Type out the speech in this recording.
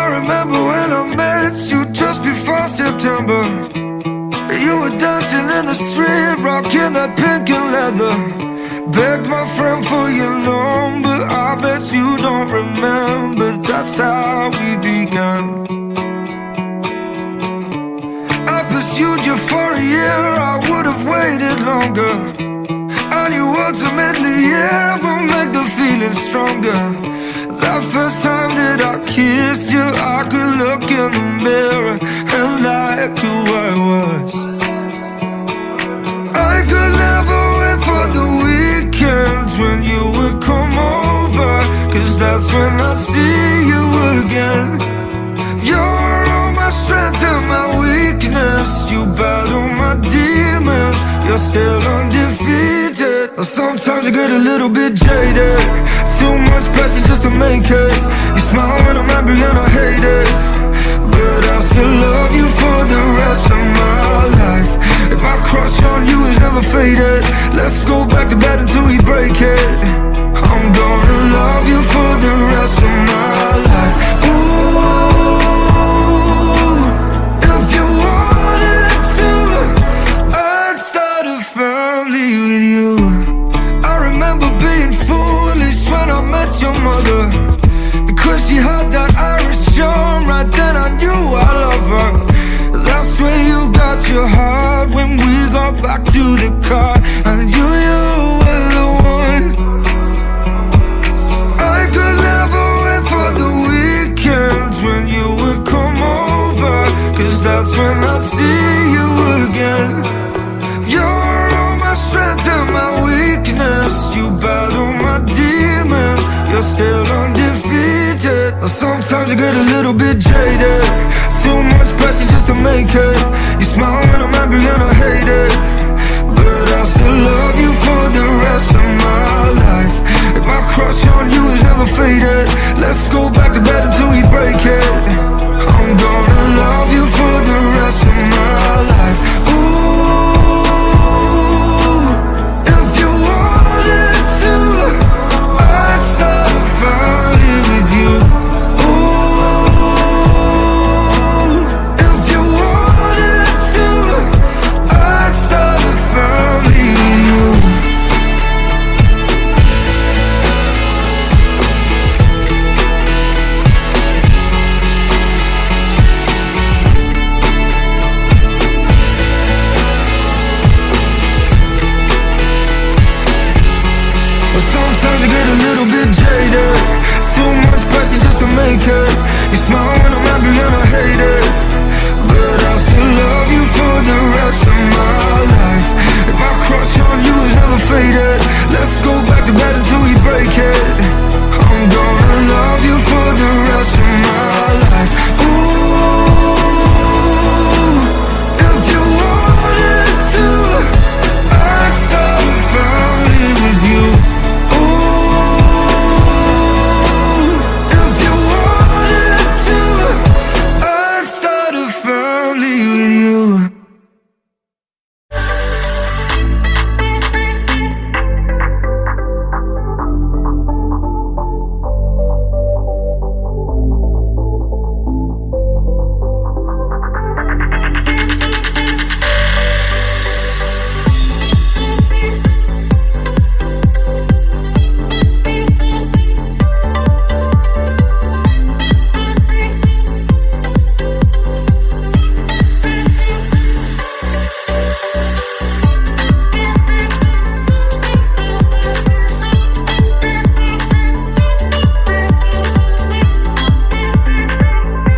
I remember when I met you just before September. You were dancing in the street, rocking that pink and leather. Begged my friend for your number. I bet you don't remember. That's how we began. I pursued you for a year. I would have waited longer. I knew ultimately, yeah, will make the feeling stronger. That first I kissed you, I could look in the mirror and like who I was. I could never wait for the weekends when you would come over, cause that's when I see you again. You're all my strength and my weakness. You battle my demons. You're still undefeated. Sometimes I get a little bit jaded. Too much pressure just to make it. You smile when I'm angry and I hate it. But I still love you for the rest of my life. And my crush on you is never faded. Let's go back to bed until we break it. I'm gonna love you for the rest of my life. Ooh, back to the car. And you, you were the one. I could never wait for the weekends when you would come over. Cause that's when I'd see you again. You're all my strength and my weakness. You battle my demons. You're still undefeated. Sometimes I get a little bit jaded. Too much pressure just to make it. You smile when I'm angry and Let's go back to bed until we break it. Sometimes I get a little bit jaded. Too much pressure just to make it. You smile when I'm angry and I